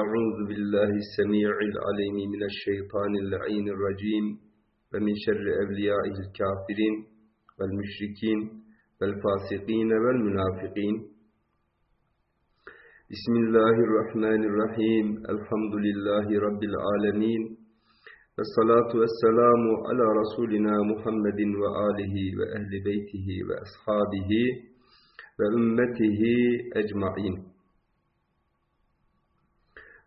أعوذ بالله السميع العليم من الشيطان اللعين الرجيم ومن شر أوليائه الكافرين والمشركين والفاسقين والمنافقين بسم الله الرحمن الرحيم الحمد لله رب العالمين والصلاة والسلام على رسولنا محمد وآله وأهل بيته وأصحابه وأمته أجمعين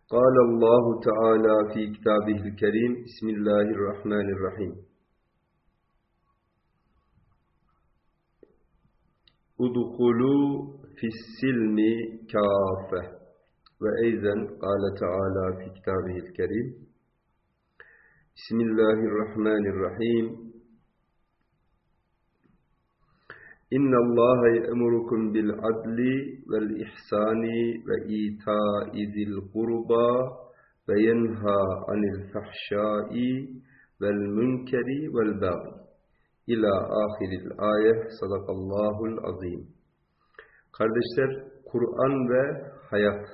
قال الله تعالى في كتابه الكريم بسم الله الرحمن الرحيم. ادخلوا في السلم كافة. وأيضا قال تعالى في كتابه الكريم بسم الله الرحمن الرحيم. إن الله يأمركم بالعدل والإحسان وإيتاء ذي القربى وينهى عن الفحشاء والمنكر والبغي İlâ ahiril ayet sadakallahul azim. Kardeşler, Kur'an ve hayat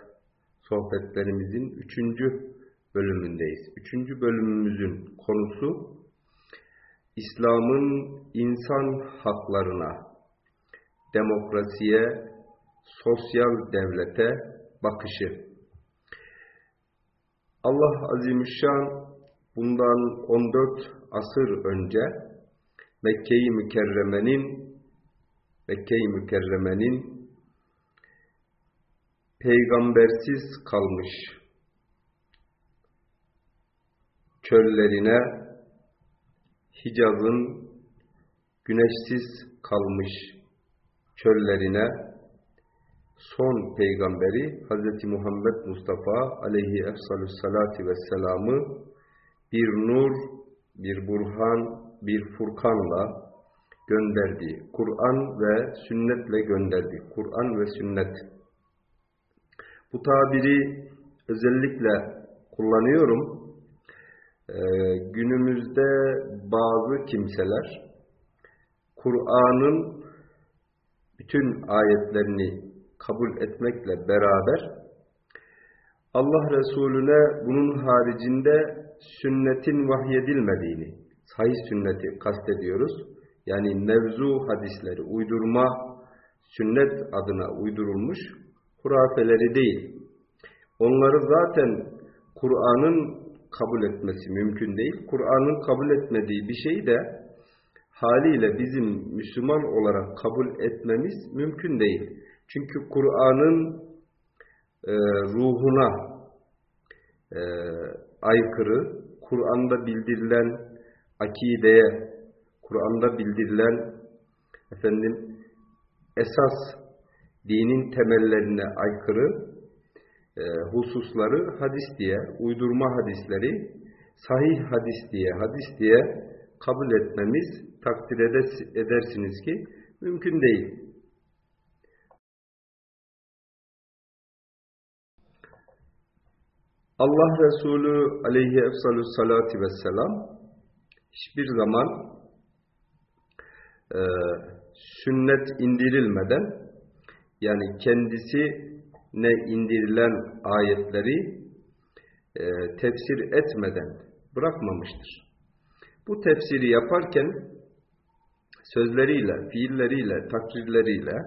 sohbetlerimizin üçüncü bölümündeyiz. Üçüncü bölümümüzün konusu İslam'ın insan haklarına, demokrasiye, sosyal devlete bakışı. Allah Azimüşşan bundan 14 asır önce Mekke-i Mükerreme'nin Mekke-i Mükerreme'nin peygambersiz kalmış çöllerine Hicaz'ın güneşsiz kalmış çöllerine son peygamberi Hz. Muhammed Mustafa aleyhi efsalü salati vesselam'ı bir nur, bir burhan, bir furkanla gönderdiği, Kur'an ve sünnetle gönderdiği, Kur'an ve sünnet. Bu tabiri özellikle kullanıyorum. Ee, günümüzde bazı kimseler Kur'an'ın bütün ayetlerini kabul etmekle beraber Allah Resulüne bunun haricinde sünnetin vahyedilmediğini, sahih sünneti kastediyoruz. Yani mevzu hadisleri, uydurma sünnet adına uydurulmuş hurafeleri değil. Onları zaten Kur'an'ın kabul etmesi mümkün değil. Kur'an'ın kabul etmediği bir şeyi de haliyle bizim Müslüman olarak kabul etmemiz mümkün değil. Çünkü Kur'an'ın e, ruhuna e, aykırı, Kur'an'da bildirilen akideye, Kur'an'da bildirilen efendim esas dinin temellerine aykırı e, hususları hadis diye, uydurma hadisleri sahih hadis diye, hadis diye kabul etmemiz takdir edersiniz ki mümkün değil. Allah Resulü aleyhi efsalü salati vesselam hiçbir zaman e, sünnet indirilmeden yani kendisi ne indirilen ayetleri e, tefsir etmeden bırakmamıştır. Bu tefsiri yaparken sözleriyle, fiilleriyle, takrirleriyle,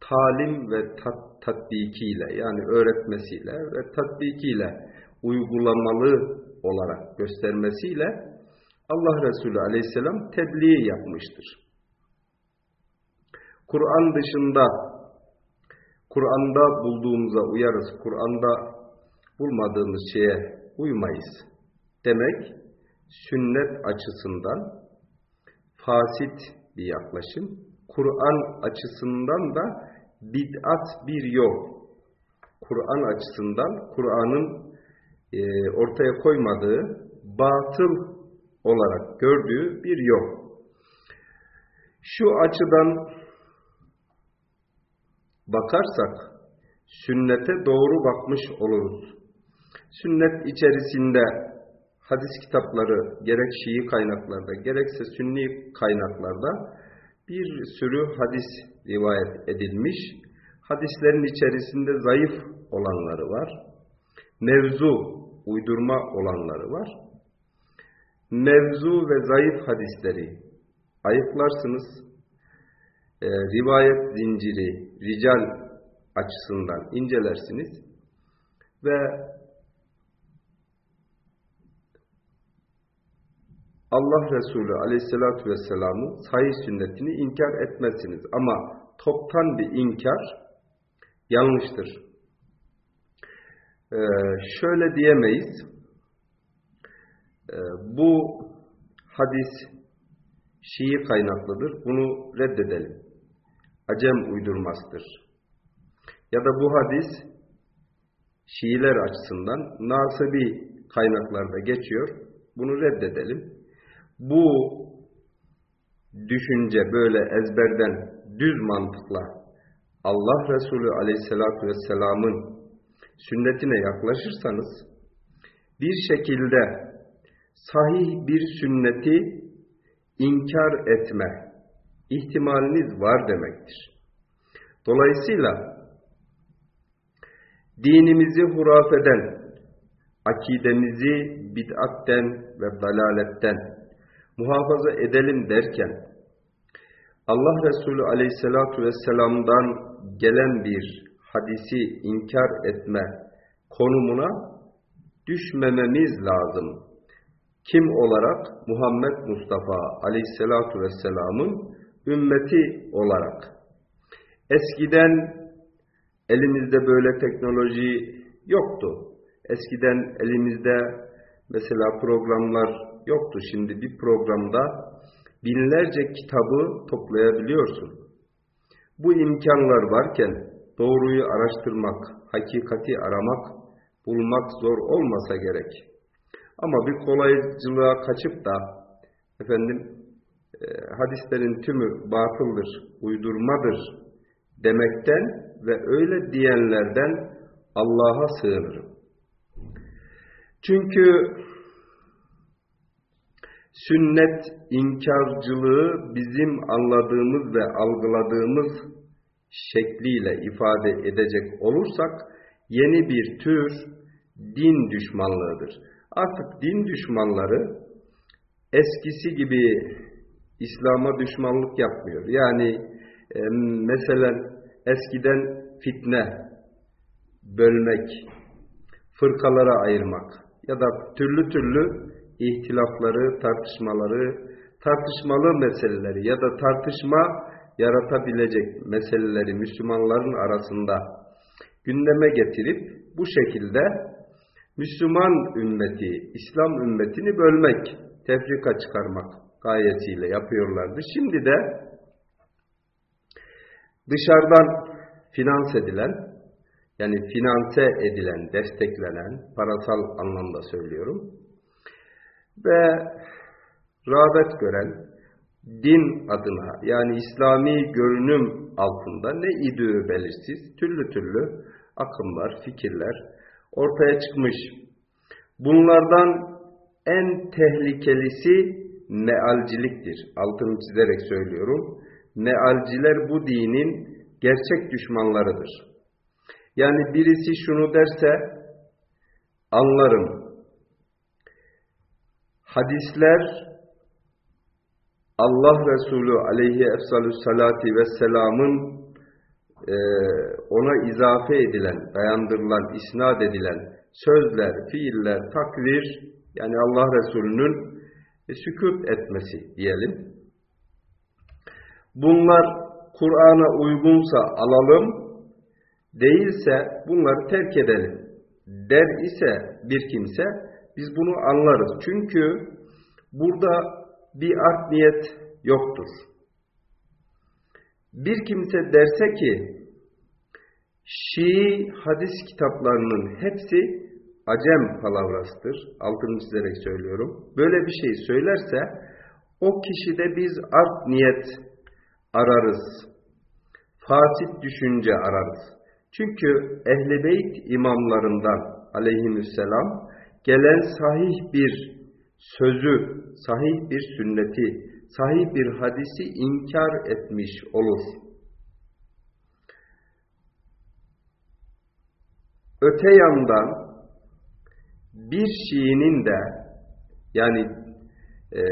talim ve tat, tatbikiyle yani öğretmesiyle ve tatbikiyle uygulamalı olarak göstermesiyle Allah Resulü aleyhisselam tebliğ yapmıştır. Kur'an dışında Kur'an'da bulduğumuza uyarız, Kur'an'da bulmadığımız şeye uymayız demek sünnet açısından fasit bir yaklaşım. Kur'an açısından da bid'at bir yol. Kur'an açısından Kur'an'ın e, ortaya koymadığı batıl olarak gördüğü bir yol. Şu açıdan bakarsak sünnete doğru bakmış oluruz. Sünnet içerisinde hadis kitapları gerek Şii kaynaklarda gerekse Sünni kaynaklarda bir sürü hadis rivayet edilmiş. Hadislerin içerisinde zayıf olanları var. Mevzu, uydurma olanları var. Mevzu ve zayıf hadisleri ayıklarsınız. E, rivayet zinciri, rical açısından incelersiniz. Ve Allah Resulü aleyhissalatü vesselamın sahih sünnetini inkar etmezsiniz. Ama toptan bir inkar yanlıştır. Ee, şöyle diyemeyiz. Ee, bu hadis Şii kaynaklıdır. Bunu reddedelim. Acem uydurmasıdır. Ya da bu hadis Şiiler açısından nasibi kaynaklarda geçiyor. Bunu reddedelim. Bu düşünce böyle ezberden düz mantıkla Allah Resulü aleyhissalatü vesselamın sünnetine yaklaşırsanız bir şekilde sahih bir sünneti inkar etme ihtimaliniz var demektir. Dolayısıyla dinimizi hurafeden, akidemizi bid'atten ve dalaletten muhafaza edelim derken Allah Resulü aleyhissalatu vesselam'dan gelen bir hadisi inkar etme konumuna düşmememiz lazım. Kim olarak? Muhammed Mustafa aleyhissalatu vesselamın ümmeti olarak. Eskiden elimizde böyle teknoloji yoktu. Eskiden elimizde mesela programlar yoktu. Şimdi bir programda binlerce kitabı toplayabiliyorsun. Bu imkanlar varken doğruyu araştırmak, hakikati aramak, bulmak zor olmasa gerek. Ama bir kolaycılığa kaçıp da efendim e, hadislerin tümü batıldır, uydurmadır demekten ve öyle diyenlerden Allah'a sığınırım. Çünkü sünnet inkarcılığı bizim anladığımız ve algıladığımız şekliyle ifade edecek olursak yeni bir tür din düşmanlığıdır. Artık din düşmanları eskisi gibi İslam'a düşmanlık yapmıyor. Yani e, mesela eskiden fitne, bölmek, fırkalara ayırmak ya da türlü türlü ihtilafları, tartışmaları, tartışmalı meseleleri ya da tartışma yaratabilecek meseleleri Müslümanların arasında gündeme getirip bu şekilde Müslüman ümmeti, İslam ümmetini bölmek, tefrika çıkarmak gayesiyle yapıyorlardı. Şimdi de dışarıdan finans edilen, yani finanse edilen, desteklenen, parasal anlamda söylüyorum, ve rağbet gören din adına yani İslami görünüm altında ne idüğü belirsiz türlü türlü akımlar, fikirler ortaya çıkmış. Bunlardan en tehlikelisi mealciliktir. Altını çizerek söylüyorum. Mealciler bu dinin gerçek düşmanlarıdır. Yani birisi şunu derse anlarım, hadisler Allah Resulü aleyhi efsalü salati ve selamın e, ona izafe edilen, dayandırılan, isnat edilen sözler, fiiller, takvir yani Allah Resulü'nün e, sükut etmesi diyelim. Bunlar Kur'an'a uygunsa alalım, değilse bunları terk edelim der ise bir kimse biz bunu anlarız. Çünkü burada bir art niyet yoktur. Bir kimse derse ki Şii hadis kitaplarının hepsi acem palavrasıdır. Altını çizerek söylüyorum. Böyle bir şey söylerse o kişide biz art niyet ararız. Fasit düşünce ararız. Çünkü Ehl-i Beyt imamlarından aleyhisselam gelen sahih bir sözü, sahih bir sünneti, sahih bir hadisi inkar etmiş olur. Öte yandan bir Şiinin de yani e,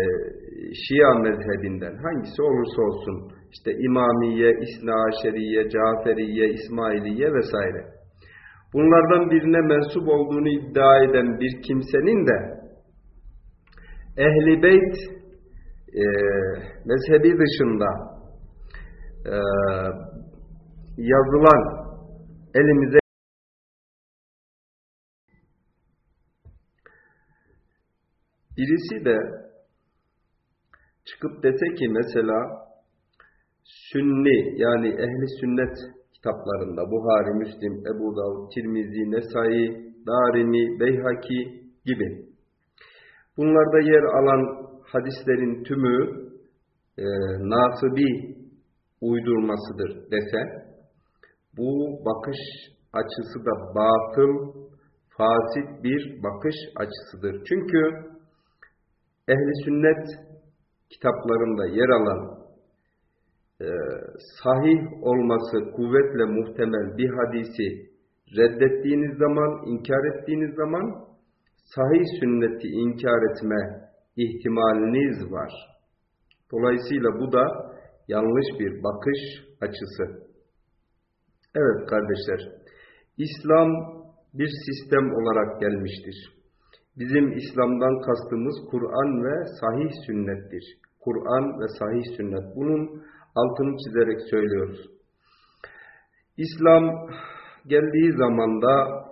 Şia mezhebinden hangisi olursa olsun işte İmamiye, İsna Aşeriye, Caferiye, İsmailiye vesaire bunlardan birine mensup olduğunu iddia eden bir kimsenin de Ehli Beyt e, mezhebi dışında e, yazılan elimize birisi de çıkıp dese ki mesela Sünni yani ehli sünnet kitaplarında Buhari, Müslim, Ebu Davud, Tirmizi, Nesai, Darimi, Beyhaki gibi bunlarda yer alan hadislerin tümü e, nasibi uydurmasıdır dese bu bakış açısı da batıl, fasit bir bakış açısıdır. Çünkü ehli sünnet kitaplarında yer alan e, sahih olması kuvvetle muhtemel bir hadisi reddettiğiniz zaman, inkar ettiğiniz zaman sahih sünneti inkar etme ihtimaliniz var. Dolayısıyla bu da yanlış bir bakış açısı. Evet kardeşler, İslam bir sistem olarak gelmiştir. Bizim İslam'dan kastımız Kur'an ve sahih sünnettir. Kur'an ve sahih sünnet. Bunun altını çizerek söylüyoruz. İslam geldiği zamanda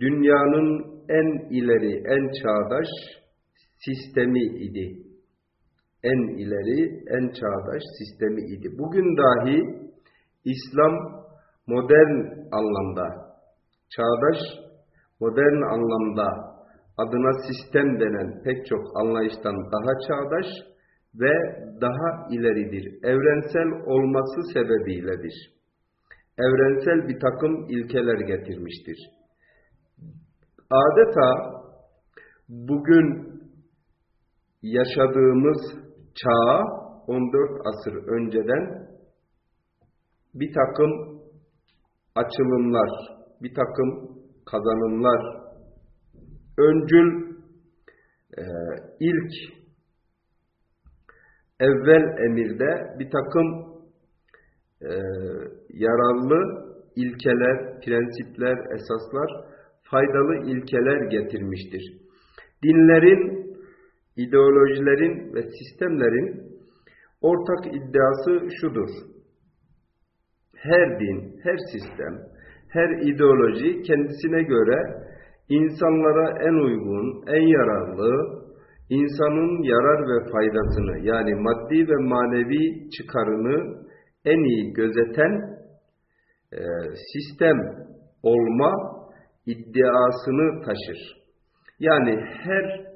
dünyanın en ileri, en çağdaş sistemi idi. En ileri, en çağdaş sistemi idi. Bugün dahi İslam modern anlamda, çağdaş modern anlamda adına sistem denen pek çok anlayıştan daha çağdaş ve daha ileridir. Evrensel olması sebebiyledir. Evrensel bir takım ilkeler getirmiştir. Adeta bugün yaşadığımız çağa 14 asır önceden bir takım açılımlar, bir takım kazanımlar, öncül e, ilk evvel emirde bir takım e, yararlı ilkeler, prensipler, esaslar, faydalı ilkeler getirmiştir. Dinlerin, ideolojilerin ve sistemlerin ortak iddiası şudur. Her din, her sistem, her ideoloji kendisine göre insanlara en uygun, en yararlı, insanın yarar ve faydasını yani maddi ve manevi çıkarını en iyi gözeten e, sistem olma iddiasını taşır. Yani her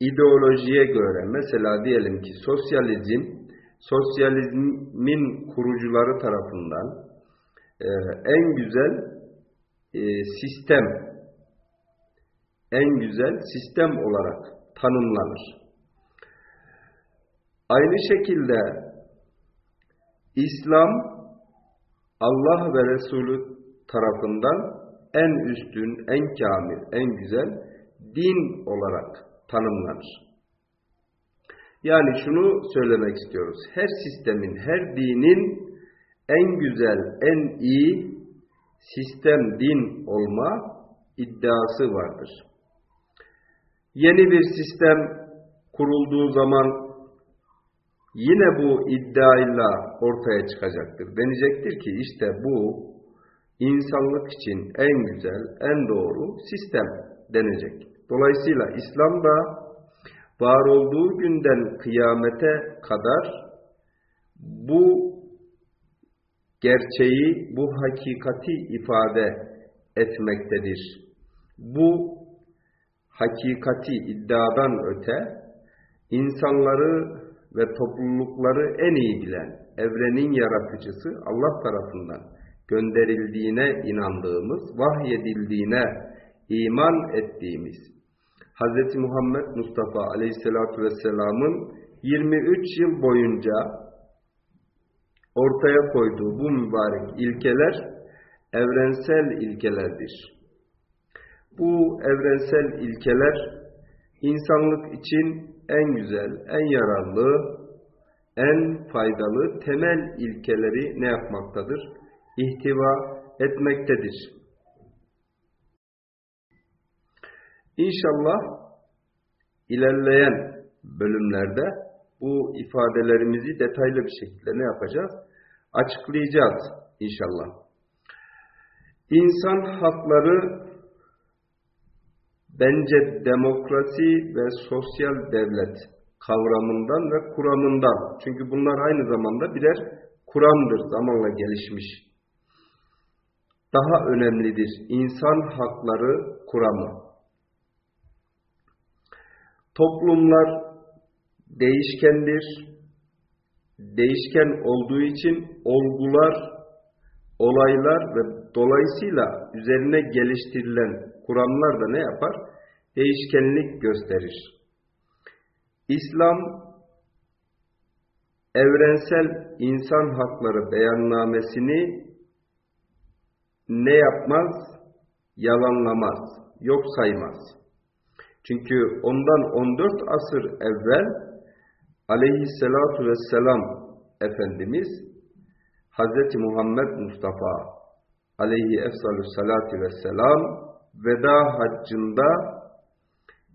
ideolojiye göre mesela diyelim ki sosyalizm, sosyalizmin kurucuları tarafından e, en güzel e, sistem, en güzel sistem olarak tanımlanır. Aynı şekilde İslam Allah ve Resulü tarafından en üstün, en kamil, en güzel din olarak tanımlanır. Yani şunu söylemek istiyoruz. Her sistemin, her dinin en güzel, en iyi sistem, din olma iddiası vardır. Yeni bir sistem kurulduğu zaman yine bu iddiayla ortaya çıkacaktır. Denecektir ki işte bu insanlık için en güzel, en doğru sistem denecek. Dolayısıyla İslam da var olduğu günden kıyamete kadar bu gerçeği, bu hakikati ifade etmektedir. Bu hakikati iddiadan öte insanları ve toplulukları en iyi bilen evrenin yaratıcısı Allah tarafından gönderildiğine inandığımız, vahyedildiğine iman ettiğimiz Hz. Muhammed Mustafa Aleyhisselatü Vesselam'ın 23 yıl boyunca ortaya koyduğu bu mübarek ilkeler evrensel ilkelerdir. Bu evrensel ilkeler insanlık için en güzel, en yararlı, en faydalı temel ilkeleri ne yapmaktadır? İhtiva etmektedir. İnşallah ilerleyen bölümlerde bu ifadelerimizi detaylı bir şekilde ne yapacağız? Açıklayacağız inşallah. İnsan hakları bence demokrasi ve sosyal devlet kavramından ve kuramından. Çünkü bunlar aynı zamanda birer kuramdır zamanla gelişmiş. Daha önemlidir insan hakları kuramı. Toplumlar değişkendir. Değişken olduğu için olgular, olaylar ve dolayısıyla üzerine geliştirilen kuramlar da ne yapar? Değişkenlik gösterir. İslam evrensel insan hakları beyannamesini ne yapmaz? Yalanlamaz, yok saymaz. Çünkü ondan 14 asır evvel aleyhissalatu vesselam Efendimiz Hz. Muhammed Mustafa aleyhi efsalü salatu vesselam veda haccında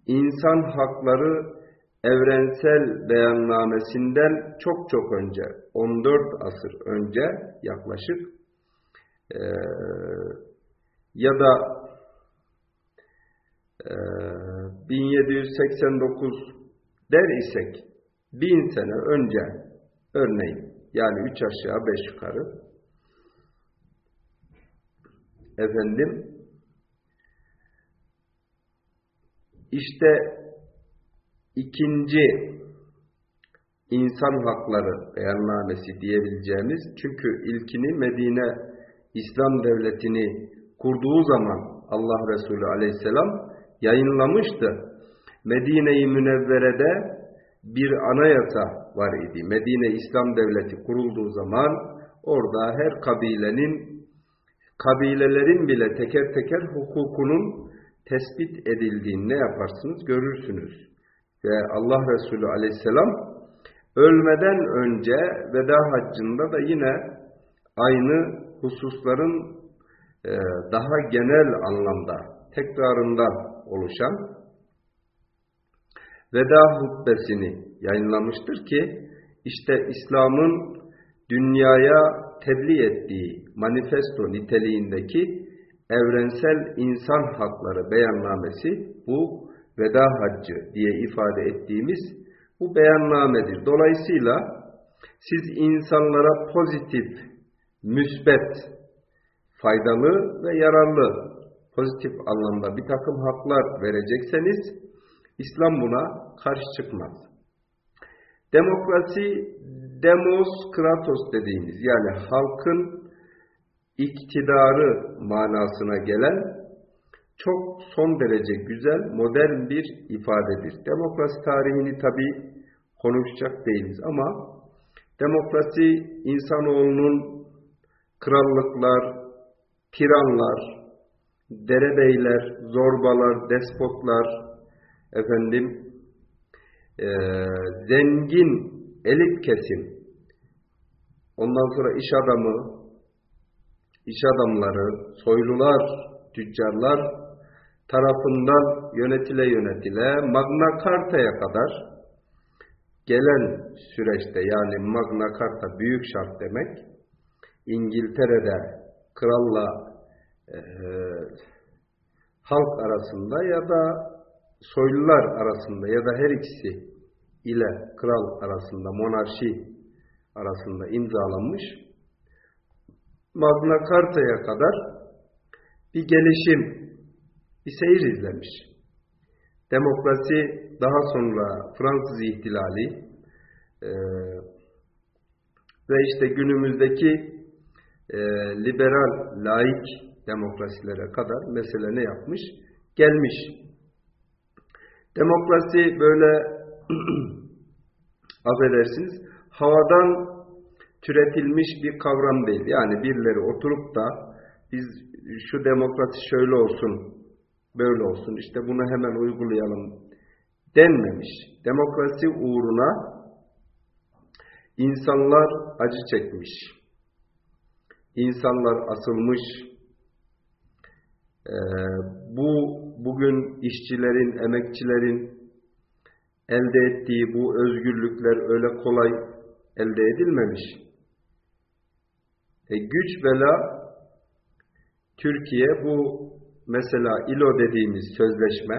insan hakları evrensel beyannamesinden çok çok önce 14 asır önce yaklaşık e, ya da e, 1789 der isek bin sene önce örneğin yani üç aşağı beş yukarı efendim işte ikinci insan hakları beyannamesi diyebileceğimiz çünkü ilkini Medine İslam devletini kurduğu zaman Allah Resulü aleyhisselam yayınlamıştı. Medine-i Münevvere'de bir anayasa var idi. Medine İslam Devleti kurulduğu zaman orada her kabilenin kabilelerin bile teker teker hukukunun tespit edildiğini ne yaparsınız görürsünüz. Ve Allah Resulü aleyhisselam ölmeden önce veda haccında da yine aynı hususların e, daha genel anlamda tekrarından oluşan veda hutbesini yayınlamıştır ki işte İslam'ın dünyaya tebliğ ettiği manifesto niteliğindeki evrensel insan hakları beyannamesi bu veda haccı diye ifade ettiğimiz bu beyannamedir. Dolayısıyla siz insanlara pozitif, müsbet, faydalı ve yararlı pozitif anlamda bir takım haklar verecekseniz İslam buna karşı çıkmaz. Demokrasi, demos, kratos dediğimiz yani halkın iktidarı manasına gelen çok son derece güzel, modern bir ifadedir. Demokrasi tarihini tabi konuşacak değiliz ama demokrasi insanoğlunun krallıklar, tiranlar, derebeyler, zorbalar, despotlar, efendim e, zengin elit kesim, ondan sonra iş adamı, iş adamları, soylular, tüccarlar tarafından yönetile yönetile Magna Carta'ya kadar gelen süreçte yani Magna Carta büyük şart demek İngiltere'de kralla e, halk arasında ya da soylular arasında ya da her ikisi ile kral arasında monarşi arasında imzalanmış Magna Carta'ya kadar bir gelişim, bir seyir izlemiş. Demokrasi daha sonra Fransız ihtilali e, ve işte günümüzdeki e, liberal, laik demokrasilere kadar mesele ne yapmış? Gelmiş. Demokrasi böyle affedersiniz havadan türetilmiş bir kavram değil. Yani birileri oturup da biz şu demokrasi şöyle olsun böyle olsun, işte bunu hemen uygulayalım denmemiş. Demokrasi uğruna insanlar acı çekmiş. İnsanlar asılmış. Ee, bu bugün işçilerin, emekçilerin elde ettiği bu özgürlükler öyle kolay elde edilmemiş. E, güç bela Türkiye bu mesela ILO dediğimiz sözleşme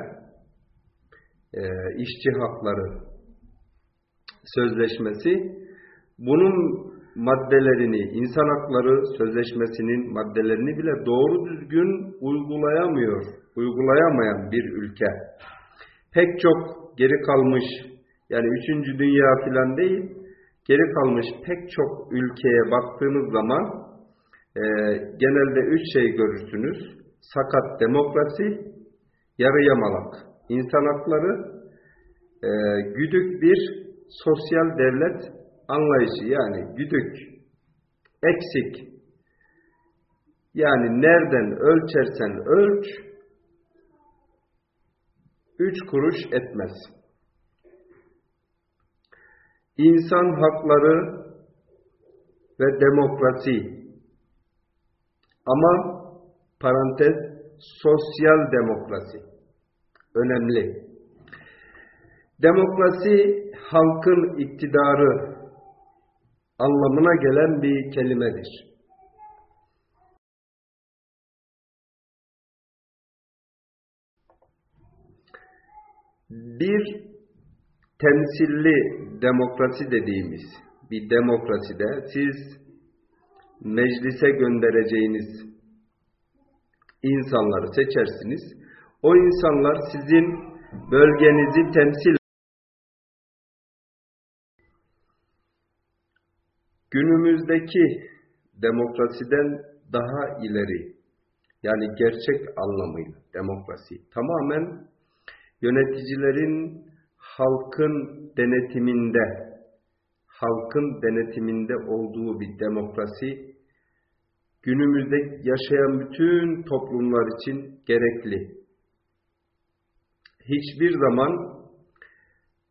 e, işçi hakları sözleşmesi bunun maddelerini, insan hakları sözleşmesinin maddelerini bile doğru düzgün uygulayamıyor, uygulayamayan bir ülke. Pek çok geri kalmış, yani üçüncü dünya filan değil, geri kalmış pek çok ülkeye baktığınız zaman e, genelde üç şey görürsünüz. Sakat demokrasi, yarı yamalak insan hakları, e, güdük bir sosyal devlet anlayışı yani güdük, eksik. Yani nereden ölçersen ölç, üç kuruş etmez. İnsan hakları ve demokrasi ama parantez sosyal demokrasi önemli. Demokrasi halkın iktidarı anlamına gelen bir kelimedir. Bir temsilli demokrasi dediğimiz bir demokraside siz meclise göndereceğiniz insanları seçersiniz. O insanlar sizin bölgenizi temsil günümüzdeki demokrasiden daha ileri yani gerçek anlamıyla demokrasi tamamen yöneticilerin halkın denetiminde halkın denetiminde olduğu bir demokrasi günümüzde yaşayan bütün toplumlar için gerekli. Hiçbir zaman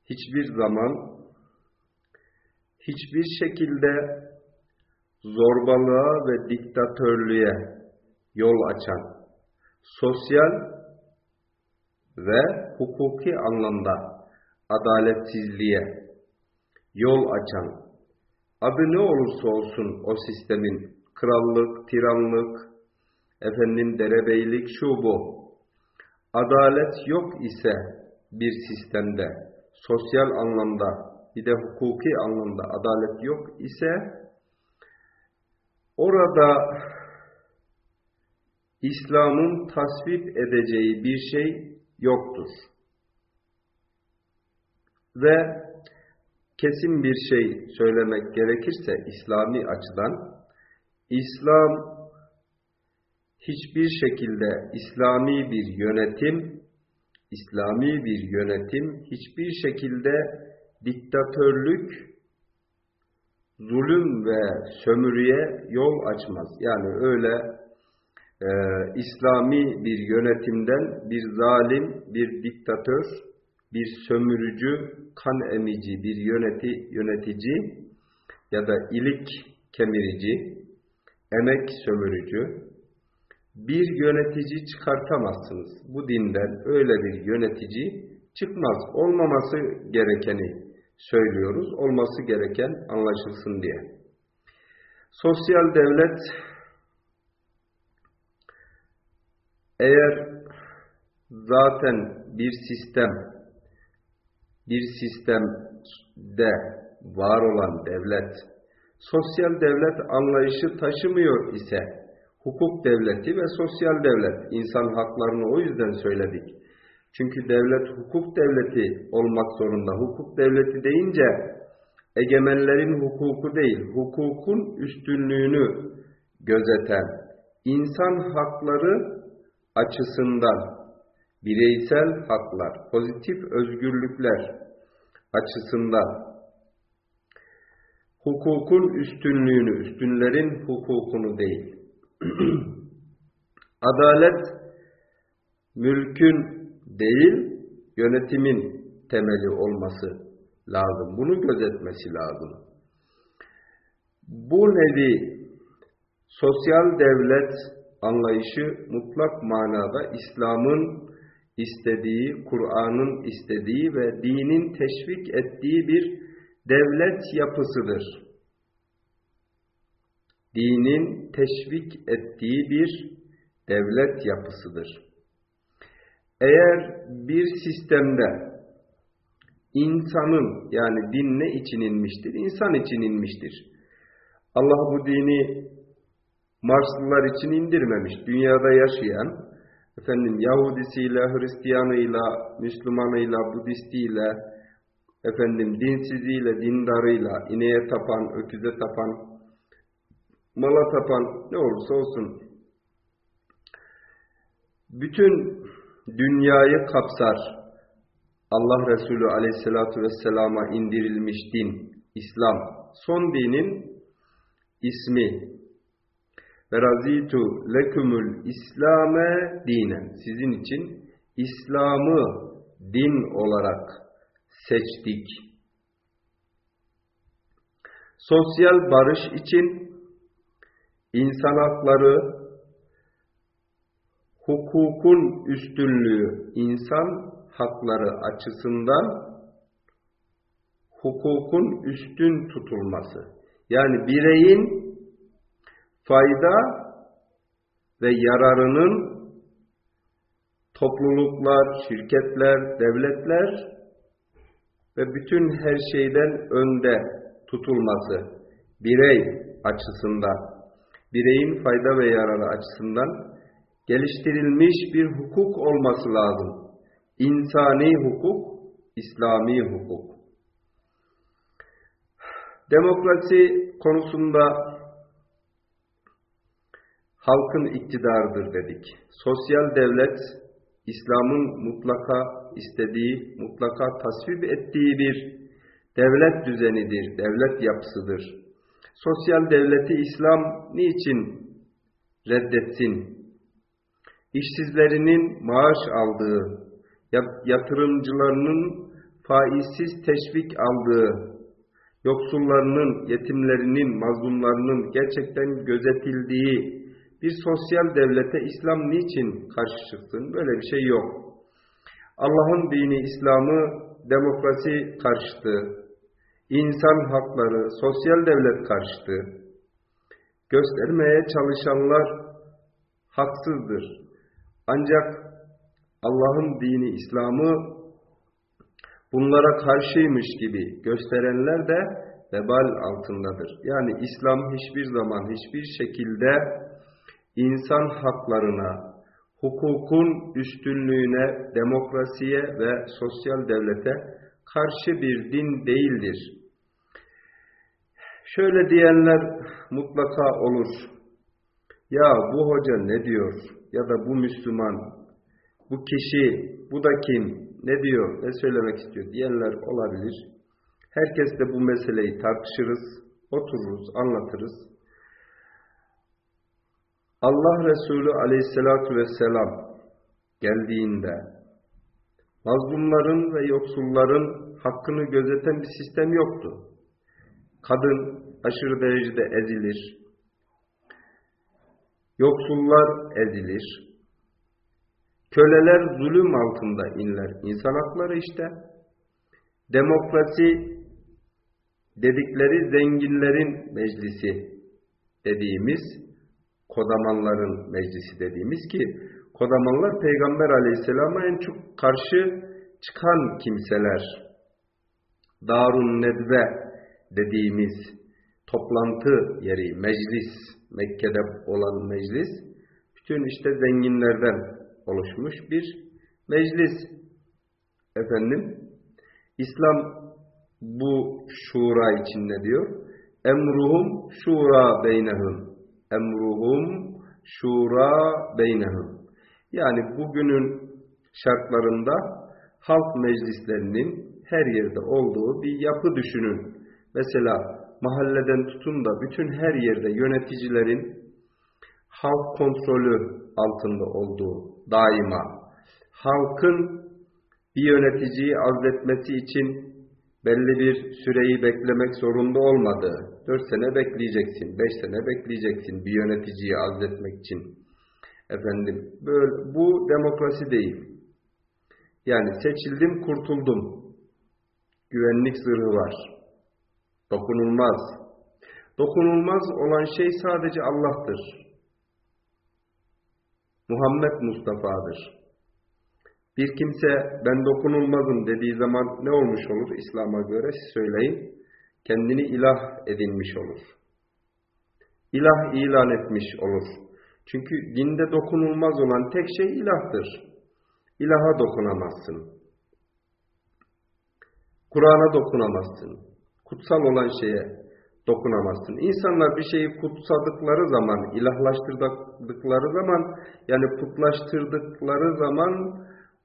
hiçbir zaman hiçbir şekilde zorbalığa ve diktatörlüğe yol açan, sosyal ve hukuki anlamda adaletsizliğe yol açan, adı ne olursa olsun o sistemin krallık, tiranlık, efendim derebeylik şu bu. Adalet yok ise bir sistemde, sosyal anlamda bir de hukuki anlamda adalet yok ise orada İslam'ın tasvip edeceği bir şey yoktur. Ve kesin bir şey söylemek gerekirse İslami açıdan İslam hiçbir şekilde İslami bir yönetim, İslami bir yönetim hiçbir şekilde diktatörlük, zulüm ve sömürüye yol açmaz. Yani öyle e, İslami bir yönetimden bir zalim, bir diktatör, bir sömürücü, kan emici bir yöneti, yönetici ya da ilik kemirici, emek sömürücü bir yönetici çıkartamazsınız. Bu dinden öyle bir yönetici çıkmaz. Olmaması gerekeni söylüyoruz. Olması gereken anlaşılsın diye. Sosyal devlet eğer zaten bir sistem bir sistemde var olan devlet sosyal devlet anlayışı taşımıyor ise hukuk devleti ve sosyal devlet insan haklarını o yüzden söyledik. Çünkü devlet hukuk devleti olmak zorunda. Hukuk devleti deyince egemenlerin hukuku değil, hukukun üstünlüğünü gözeten, insan hakları açısından bireysel haklar, pozitif özgürlükler açısından hukukun üstünlüğünü, üstünlerin hukukunu değil. Adalet mülkün değil, yönetimin temeli olması lazım. Bunu gözetmesi lazım. Bu nevi sosyal devlet anlayışı mutlak manada İslam'ın istediği, Kur'an'ın istediği ve dinin teşvik ettiği bir devlet yapısıdır. Dinin teşvik ettiği bir devlet yapısıdır. Eğer bir sistemde insanın yani din ne için inmiştir? İnsan için inmiştir. Allah bu dini Marslılar için indirmemiş. Dünyada yaşayan, efendim Yahudisiyle, Hristiyanıyla, Müslümanıyla, Budistiyle, efendim dinsiziyle, dindarıyla, ineğe tapan, öküze tapan, mala tapan ne olursa olsun bütün dünyayı kapsar Allah Resulü aleyhissalatu vesselama indirilmiş din, İslam. Son dinin ismi ve razitu lekumul İslame dinen. Sizin için İslam'ı din olarak seçtik. Sosyal barış için insan hakları, hukukun üstünlüğü, insan hakları açısından hukukun üstün tutulması. Yani bireyin fayda ve yararının topluluklar, şirketler, devletler ve bütün her şeyden önde tutulması birey açısından, bireyin fayda ve yararı açısından geliştirilmiş bir hukuk olması lazım. İnsani hukuk, İslami hukuk. Demokrasi konusunda halkın iktidarıdır dedik. Sosyal devlet, İslam'ın mutlaka istediği, mutlaka tasvip ettiği bir devlet düzenidir, devlet yapısıdır. Sosyal devleti İslam niçin reddetsin? İşsizlerinin maaş aldığı, yatırımcılarının faizsiz teşvik aldığı, yoksullarının, yetimlerinin, mazlumlarının gerçekten gözetildiği bir sosyal devlete İslam niçin karşı çıksın? Böyle bir şey yok. Allah'ın dini İslam'ı demokrasi karşıtı, insan hakları, sosyal devlet karşıtı. Göstermeye çalışanlar haksızdır. Ancak Allah'ın dini İslam'ı bunlara karşıymış gibi gösterenler de vebal altındadır. Yani İslam hiçbir zaman, hiçbir şekilde insan haklarına, hukukun üstünlüğüne, demokrasiye ve sosyal devlete karşı bir din değildir. Şöyle diyenler mutlaka olur. Ya bu hoca ne diyor? Ya da bu Müslüman, bu kişi, bu da kim? Ne diyor? Ne söylemek istiyor? Diyenler olabilir. Herkes de bu meseleyi tartışırız, otururuz, anlatırız. Allah Resulü aleyhissalatu vesselam geldiğinde mazlumların ve yoksulların hakkını gözeten bir sistem yoktu. Kadın aşırı derecede ezilir. Yoksullar ezilir. Köleler zulüm altında inler. İnsan hakları işte. Demokrasi dedikleri zenginlerin meclisi dediğimiz Kodamanların meclisi dediğimiz ki Kodamanlar Peygamber aleyhisselama en çok karşı çıkan kimseler. Darun Nedve dediğimiz toplantı yeri, meclis, Mekke'de olan meclis, bütün işte zenginlerden oluşmuş bir meclis. Efendim, İslam bu şura içinde diyor, emruhum şura beynehum emruhum şura beynehum. Yani bugünün şartlarında halk meclislerinin her yerde olduğu bir yapı düşünün. Mesela mahalleden tutun da bütün her yerde yöneticilerin halk kontrolü altında olduğu daima halkın bir yöneticiyi azletmesi için belli bir süreyi beklemek zorunda olmadığı, dört sene bekleyeceksin, beş sene bekleyeceksin bir yöneticiyi azletmek için. Efendim, böyle, bu demokrasi değil. Yani seçildim, kurtuldum. Güvenlik zırhı var. Dokunulmaz. Dokunulmaz olan şey sadece Allah'tır. Muhammed Mustafa'dır. Bir kimse ben dokunulmazım dediği zaman ne olmuş olur İslam'a göre söyleyin. Kendini ilah edinmiş olur. İlah ilan etmiş olur. Çünkü dinde dokunulmaz olan tek şey ilahtır. İlaha dokunamazsın. Kur'an'a dokunamazsın. Kutsal olan şeye dokunamazsın. İnsanlar bir şeyi kutsadıkları zaman, ilahlaştırdıkları zaman, yani putlaştırdıkları zaman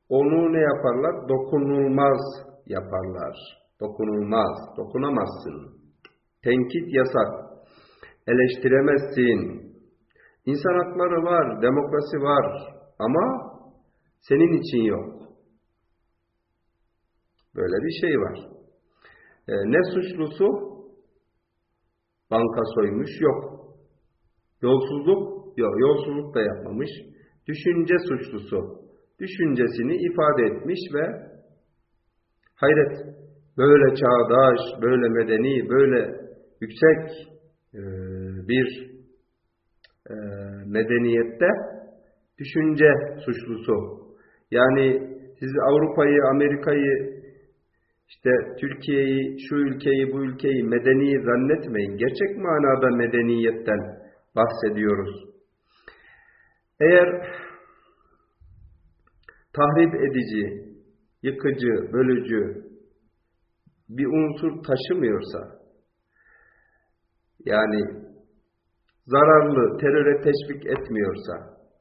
onu ne yaparlar? Dokunulmaz yaparlar. Dokunulmaz, dokunamazsın. Tenkit yasak. Eleştiremezsin. İnsan hakları var, demokrasi var ama senin için yok. Böyle bir şey var. E, ne suçlusu? Banka soymuş, yok. Yolsuzluk, yok. Yolsuzluk da yapmamış. Düşünce suçlusu. Düşüncesini ifade etmiş ve hayret, böyle çağdaş, böyle medeni, böyle yüksek e, bir e, medeniyette düşünce suçlusu. Yani siz Avrupa'yı, Amerika'yı, işte Türkiye'yi, şu ülkeyi, bu ülkeyi medeni zannetmeyin. Gerçek manada medeniyetten bahsediyoruz. Eğer tahrip edici, yıkıcı, bölücü bir unsur taşımıyorsa, yani zararlı, teröre teşvik etmiyorsa,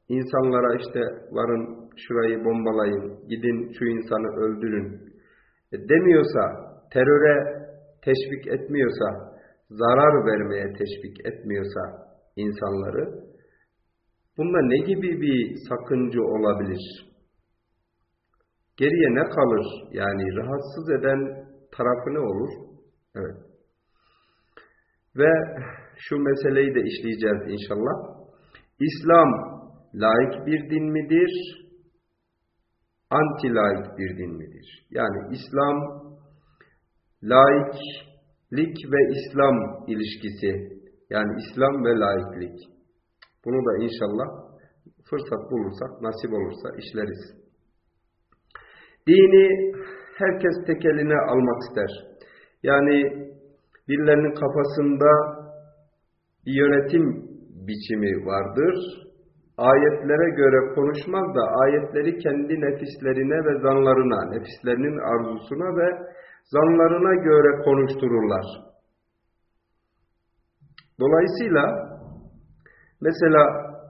insanlara işte varın şurayı bombalayın, gidin şu insanı öldürün e, demiyorsa, teröre teşvik etmiyorsa, zarar vermeye teşvik etmiyorsa insanları, bunda ne gibi bir sakıncı olabilir? Geriye ne kalır? Yani rahatsız eden tarafı ne olur? Evet. Ve şu meseleyi de işleyeceğiz inşallah. İslam laik bir din midir? Anti laik bir din midir? Yani İslam laiklik ve İslam ilişkisi yani İslam ve laiklik. Bunu da inşallah fırsat bulursak, nasip olursa işleriz. Dini herkes tek eline almak ister. Yani birilerinin kafasında bir yönetim biçimi vardır. Ayetlere göre konuşmaz da ayetleri kendi nefislerine ve zanlarına, nefislerinin arzusuna ve zanlarına göre konuştururlar. Dolayısıyla mesela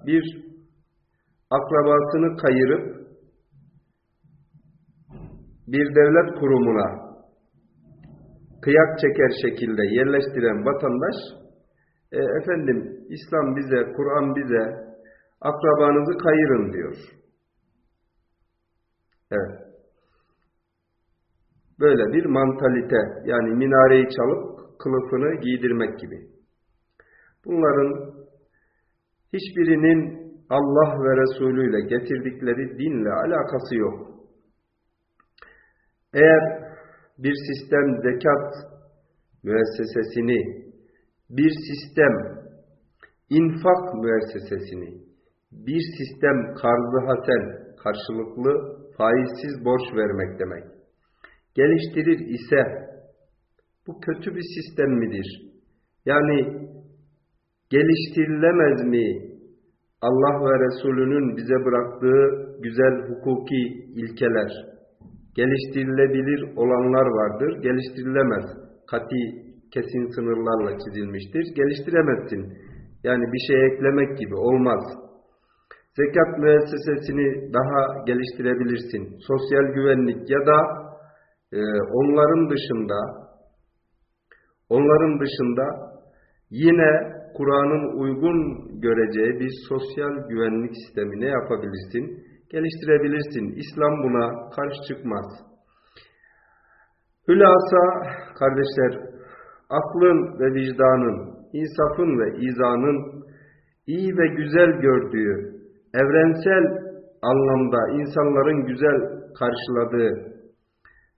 bir akrabasını kayırıp bir devlet kurumuna kıyak çeker şekilde yerleştiren vatandaş, e, efendim İslam bize, Kur'an bize akrabanızı kayırın diyor. Evet. Böyle bir mantalite, yani minareyi çalıp kılıfını giydirmek gibi. Bunların hiçbirinin Allah ve Resulü ile getirdikleri dinle alakası yok. Eğer bir sistem zekat müessesesini, bir sistem infak müessesesini, bir sistem karzı hasen, karşılıklı faizsiz borç vermek demek. Geliştirir ise bu kötü bir sistem midir? Yani geliştirilemez mi Allah ve Resulünün bize bıraktığı güzel hukuki ilkeler? Geliştirilebilir olanlar vardır, geliştirilemez. Kati, kesin sınırlarla çizilmiştir. Geliştiremezsin. Yani bir şey eklemek gibi olmaz. Zekat müessesesini daha geliştirebilirsin. Sosyal güvenlik ya da e, onların dışında onların dışında yine Kur'an'ın uygun göreceği bir sosyal güvenlik sistemi ne yapabilirsin? Geliştirebilirsin. İslam buna karşı çıkmaz. Hülasa kardeşler, aklın ve vicdanın, insafın ve izanın iyi ve güzel gördüğü, evrensel anlamda insanların güzel karşıladığı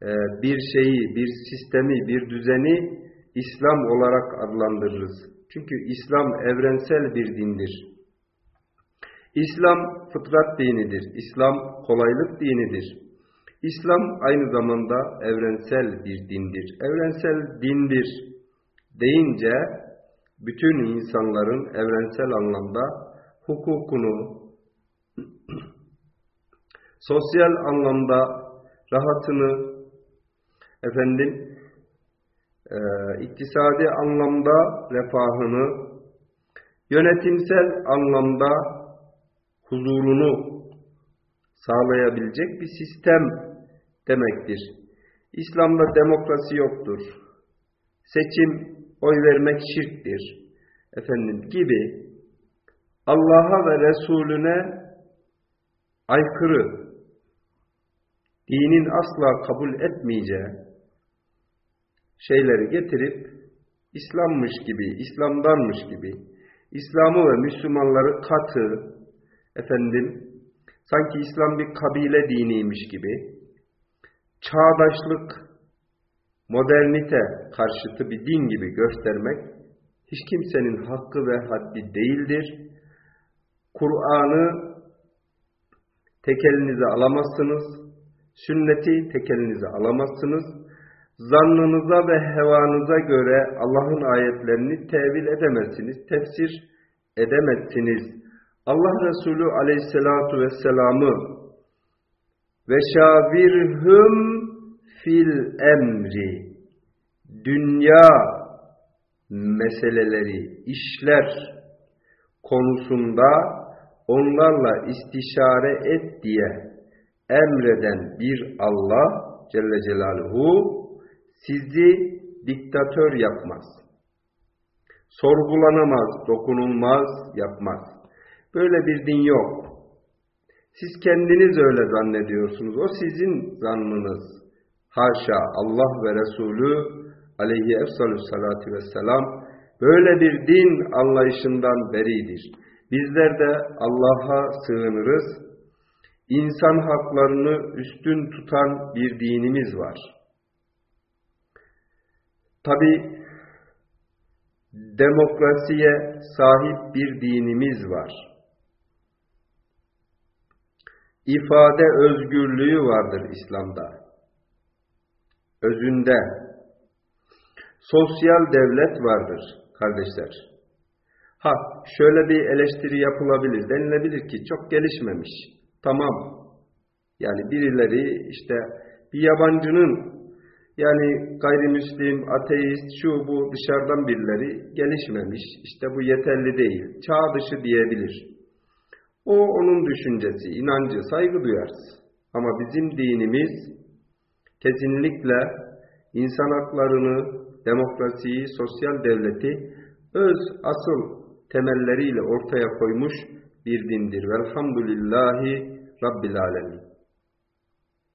e, bir şeyi, bir sistemi, bir düzeni İslam olarak adlandırırız. Çünkü İslam evrensel bir dindir. İslam fıtrat dinidir. İslam kolaylık dinidir. İslam aynı zamanda evrensel bir dindir. Evrensel dindir deyince bütün insanların evrensel anlamda hukukunu, sosyal anlamda rahatını, efendim, e, iktisadi anlamda refahını, yönetimsel anlamda huzurunu sağlayabilecek bir sistem demektir. İslam'da demokrasi yoktur. Seçim, oy vermek şirktir. Efendim gibi Allah'a ve Resulüne aykırı, dinin asla kabul etmeyeceği şeyleri getirip İslam'mış gibi, İslam'danmış gibi, İslam'ı ve Müslümanları katı, efendim, sanki İslam bir kabile diniymiş gibi, çağdaşlık, modernite karşıtı bir din gibi göstermek, hiç kimsenin hakkı ve haddi değildir. Kur'an'ı tek elinize alamazsınız, sünneti tek elinize alamazsınız, zannınıza ve hevanıza göre Allah'ın ayetlerini tevil edemezsiniz, tefsir edemezsiniz. Allah Resulü aleyhissalatu vesselam'ı ve şavirhum fil emri dünya meseleleri, işler konusunda onlarla istişare et diye emreden bir Allah Celle Celaluhu sizi diktatör yapmaz. Sorgulanamaz, dokunulmaz yapmaz. Böyle bir din yok. Siz kendiniz öyle zannediyorsunuz. O sizin zannınız. Haşa Allah ve Resulü aleyhi efsalü salatu vesselam böyle bir din anlayışından beridir. Bizler de Allah'a sığınırız. İnsan haklarını üstün tutan bir dinimiz var. Tabi demokrasiye sahip bir dinimiz var. İfade özgürlüğü vardır İslam'da. Özünde. Sosyal devlet vardır kardeşler. Ha şöyle bir eleştiri yapılabilir. Denilebilir ki çok gelişmemiş. Tamam. Yani birileri işte bir yabancının yani gayrimüslim, ateist, şu bu dışarıdan birileri gelişmemiş. İşte bu yeterli değil. Çağ dışı diyebilir. O onun düşüncesi, inancı, saygı duyarız. Ama bizim dinimiz kesinlikle insan haklarını, demokrasiyi, sosyal devleti öz asıl temelleriyle ortaya koymuş bir dindir. Velhamdülillahi Rabbil Alemin.